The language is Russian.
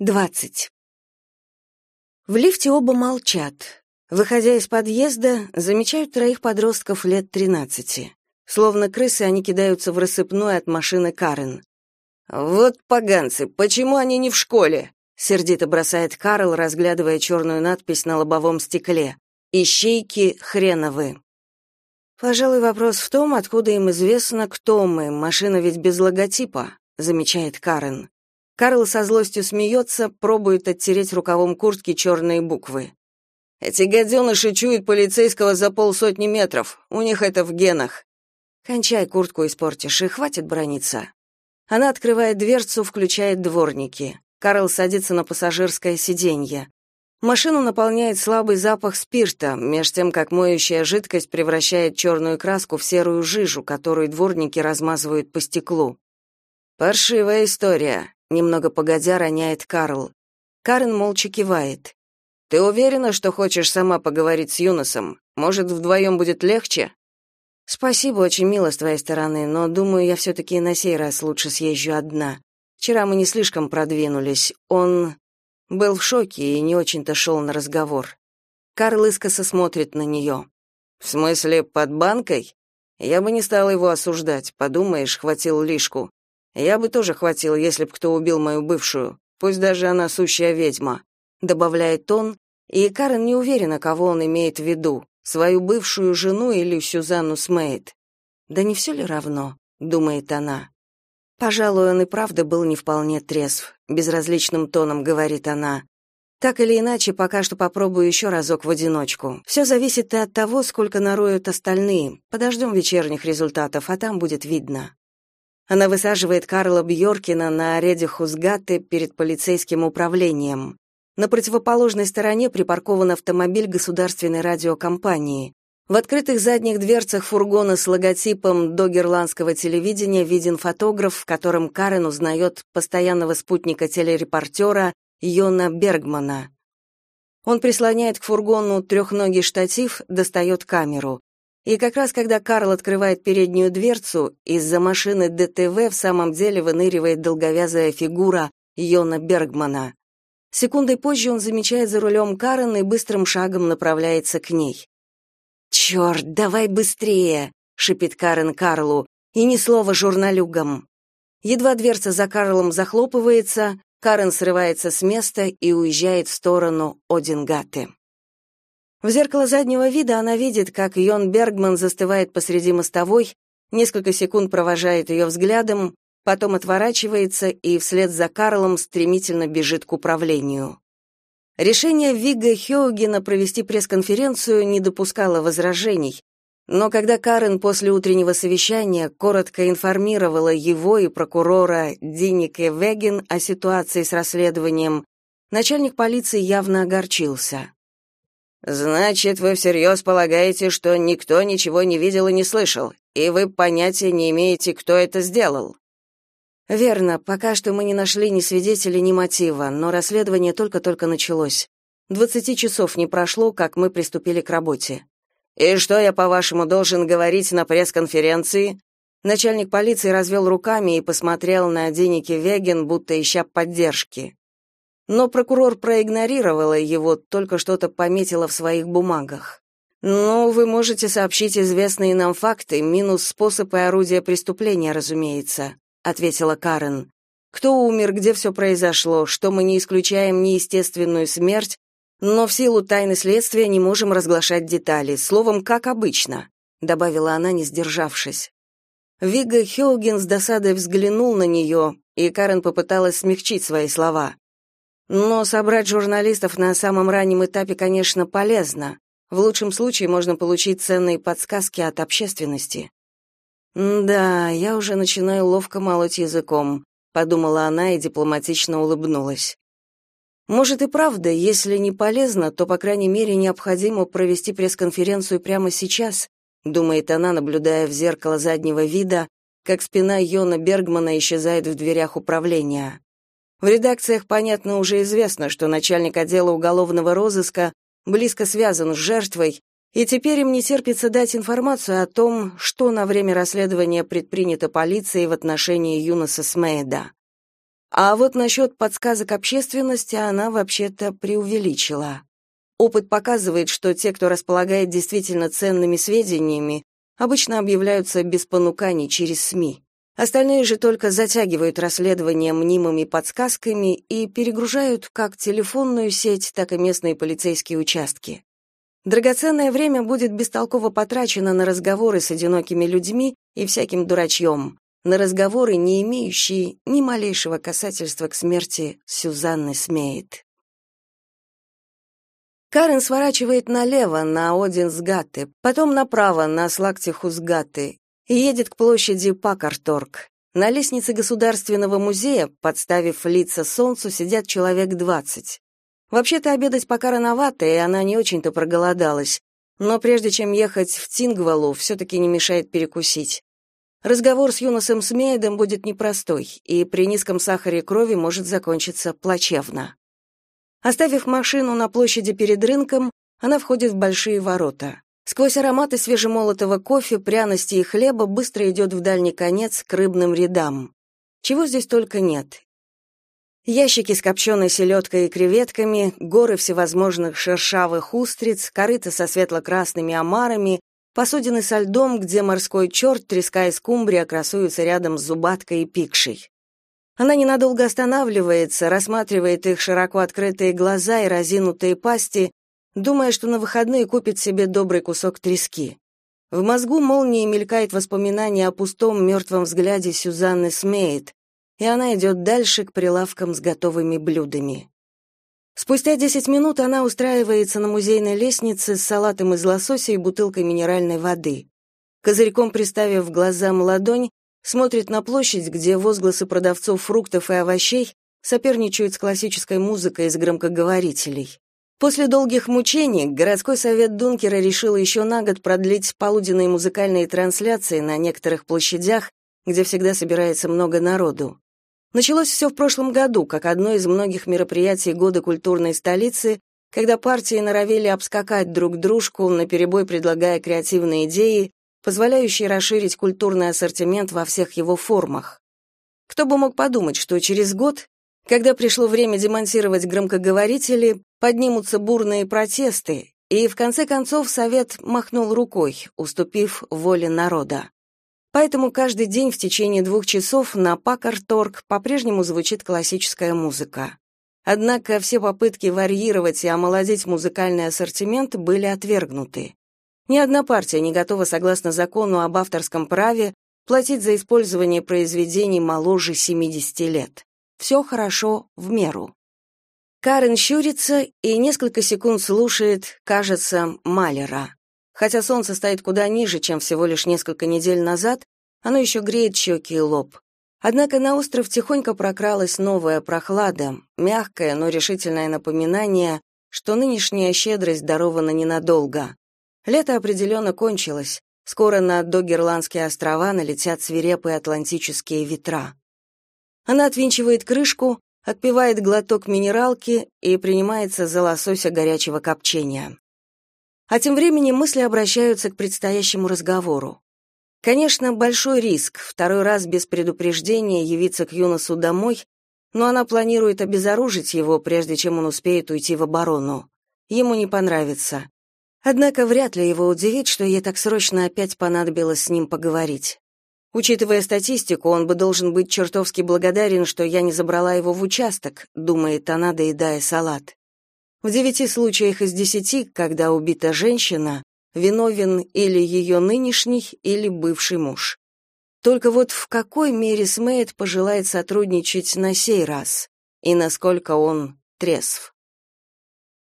20. В лифте оба молчат. Выходя из подъезда, замечают троих подростков лет 13. Словно крысы, они кидаются в рассыпную от машины Карен. «Вот поганцы, почему они не в школе?» — сердито бросает Карл, разглядывая черную надпись на лобовом стекле. «Ищейки хреновы». «Пожалуй, вопрос в том, откуда им известно, кто мы. Машина ведь без логотипа», — замечает Карен. Карл со злостью смеется, пробует оттереть рукавом куртки черные буквы. «Эти гаденыши чуют полицейского за полсотни метров. У них это в генах». «Кончай куртку испортишь, и хватит брониться». Она открывает дверцу, включает дворники. Карл садится на пассажирское сиденье. Машину наполняет слабый запах спирта, меж тем, как моющая жидкость превращает черную краску в серую жижу, которую дворники размазывают по стеклу. «Паршивая история», Немного погодя роняет Карл. Карен молча кивает. Ты уверена, что хочешь сама поговорить с Юносом? Может, вдвоем будет легче? Спасибо, очень мило с твоей стороны, но думаю, я все таки на сей раз лучше съезжу одна. Вчера мы не слишком продвинулись. Он был в шоке и не очень-то шел на разговор. Карл искоса смотрит на нее. В смысле, под банкой? Я бы не стал его осуждать, подумаешь, хватил лишку. Я бы тоже хватил, если б кто убил мою бывшую, пусть даже она сущая ведьма, добавляет он, и Карен не уверена, кого он имеет в виду, свою бывшую жену или Сюзанну Смейт. Да не все ли равно, думает она. Пожалуй, он и правда был не вполне трезв, безразличным тоном говорит она. Так или иначе, пока что попробую еще разок в одиночку. Все зависит и от того, сколько нароют остальные. Подождем вечерних результатов, а там будет видно. Она высаживает Карла Бьоркина на ареде Хузгаты перед полицейским управлением. На противоположной стороне припаркован автомобиль государственной радиокомпании. В открытых задних дверцах фургона с логотипом догерландского телевидения виден фотограф, в котором Карен узнает постоянного спутника телерепортера Йона Бергмана. Он прислоняет к фургону трехногий штатив, достает камеру. И как раз когда Карл открывает переднюю дверцу, из-за машины ДТВ в самом деле выныривает долговязая фигура Йона Бергмана. Секундой позже он замечает за рулем Карен и быстрым шагом направляется к ней. «Черт, давай быстрее!» — шипит Карен Карлу, и ни слова журналюгам. Едва дверца за Карлом захлопывается, Карен срывается с места и уезжает в сторону Одингаты. В зеркало заднего вида она видит, как Йон Бергман застывает посреди мостовой, несколько секунд провожает ее взглядом, потом отворачивается и вслед за Карлом стремительно бежит к управлению. Решение Вига Хеогена провести пресс-конференцию не допускало возражений, но когда Карен после утреннего совещания коротко информировала его и прокурора Динике Веген о ситуации с расследованием, начальник полиции явно огорчился. Значит, вы всерьез полагаете, что никто ничего не видел и не слышал, и вы понятия не имеете, кто это сделал? Верно, пока что мы не нашли ни свидетелей, ни мотива, но расследование только-только началось. Двадцати часов не прошло, как мы приступили к работе. И что я, по-вашему, должен говорить на пресс-конференции? Начальник полиции развел руками и посмотрел на Деники Веген, будто ища поддержки. Но прокурор проигнорировала его, только что-то пометила в своих бумагах. «Ну, вы можете сообщить известные нам факты, минус способ и орудие преступления, разумеется», — ответила Карен. «Кто умер, где все произошло, что мы не исключаем неестественную смерть, но в силу тайны следствия не можем разглашать детали, словом, как обычно», — добавила она, не сдержавшись. Вига Хёген с досадой взглянул на нее, и Карен попыталась смягчить свои слова. Но собрать журналистов на самом раннем этапе, конечно, полезно. В лучшем случае можно получить ценные подсказки от общественности. «Да, я уже начинаю ловко молоть языком», — подумала она и дипломатично улыбнулась. «Может и правда, если не полезно, то, по крайней мере, необходимо провести пресс-конференцию прямо сейчас», — думает она, наблюдая в зеркало заднего вида, как спина Йона Бергмана исчезает в дверях управления. В редакциях, понятно, уже известно, что начальник отдела уголовного розыска близко связан с жертвой, и теперь им не терпится дать информацию о том, что на время расследования предпринято полицией в отношении Юноса Смейда. А вот насчет подсказок общественности она вообще-то преувеличила. Опыт показывает, что те, кто располагает действительно ценными сведениями, обычно объявляются без понуканий через СМИ. Остальные же только затягивают расследование мнимыми подсказками и перегружают как телефонную сеть, так и местные полицейские участки. Драгоценное время будет бестолково потрачено на разговоры с одинокими людьми и всяким дурачьем, на разговоры, не имеющие ни малейшего касательства к смерти Сюзанны Смеет. Карен сворачивает налево на Одинсгатте, потом направо на Слактихусгатте едет к площади Пакарторг. На лестнице Государственного музея, подставив лица солнцу, сидят человек двадцать. Вообще-то обедать пока рановато, и она не очень-то проголодалась. Но прежде чем ехать в Тингвалу, все-таки не мешает перекусить. Разговор с Юносом Смейдом будет непростой, и при низком сахаре крови может закончиться плачевно. Оставив машину на площади перед рынком, она входит в большие ворота. Сквозь ароматы свежемолотого кофе, пряностей и хлеба быстро идет в дальний конец к рыбным рядам. Чего здесь только нет. Ящики с копченой селедкой и креветками, горы всевозможных шершавых устриц, корыта со светло-красными омарами, посудины со льдом, где морской черт, треска и скумбрия красуются рядом с зубаткой и пикшей. Она ненадолго останавливается, рассматривает их широко открытые глаза и разинутые пасти, думая, что на выходные купит себе добрый кусок трески. В мозгу молнией мелькает воспоминание о пустом мертвом взгляде Сюзанны Смейт, и она идет дальше к прилавкам с готовыми блюдами. Спустя десять минут она устраивается на музейной лестнице с салатом из лосося и бутылкой минеральной воды. Козырьком приставив глазам ладонь, смотрит на площадь, где возгласы продавцов фруктов и овощей соперничают с классической музыкой из громкоговорителей. После долгих мучений городской совет Дункера решил еще на год продлить полуденные музыкальные трансляции на некоторых площадях, где всегда собирается много народу. Началось все в прошлом году, как одно из многих мероприятий года культурной столицы, когда партии норовили обскакать друг дружку, наперебой предлагая креативные идеи, позволяющие расширить культурный ассортимент во всех его формах. Кто бы мог подумать, что через год когда пришло время демонтировать громкоговорители, поднимутся бурные протесты, и в конце концов совет махнул рукой, уступив воле народа. Поэтому каждый день в течение двух часов на Пакарторг по-прежнему звучит классическая музыка. Однако все попытки варьировать и омолодить музыкальный ассортимент были отвергнуты. Ни одна партия не готова, согласно закону об авторском праве, платить за использование произведений моложе 70 лет. Все хорошо в меру. Карен щурится и несколько секунд слушает, кажется, Малера. Хотя солнце стоит куда ниже, чем всего лишь несколько недель назад, оно еще греет щеки и лоб. Однако на остров тихонько прокралась новая прохлада, мягкое, но решительное напоминание, что нынешняя щедрость дарована ненадолго. Лето определенно кончилось, скоро на Догерландские острова налетят свирепые атлантические ветра. Она отвинчивает крышку, отпивает глоток минералки и принимается за лосося горячего копчения. А тем временем мысли обращаются к предстоящему разговору. Конечно, большой риск второй раз без предупреждения явиться к Юносу домой, но она планирует обезоружить его, прежде чем он успеет уйти в оборону. Ему не понравится. Однако вряд ли его удивит, что ей так срочно опять понадобилось с ним поговорить. Учитывая статистику, он бы должен быть чертовски благодарен, что я не забрала его в участок, думает она, доедая салат. В девяти случаях из десяти, когда убита женщина, виновен или ее нынешний, или бывший муж. Только вот в какой мере Смейт пожелает сотрудничать на сей раз, и насколько он трезв.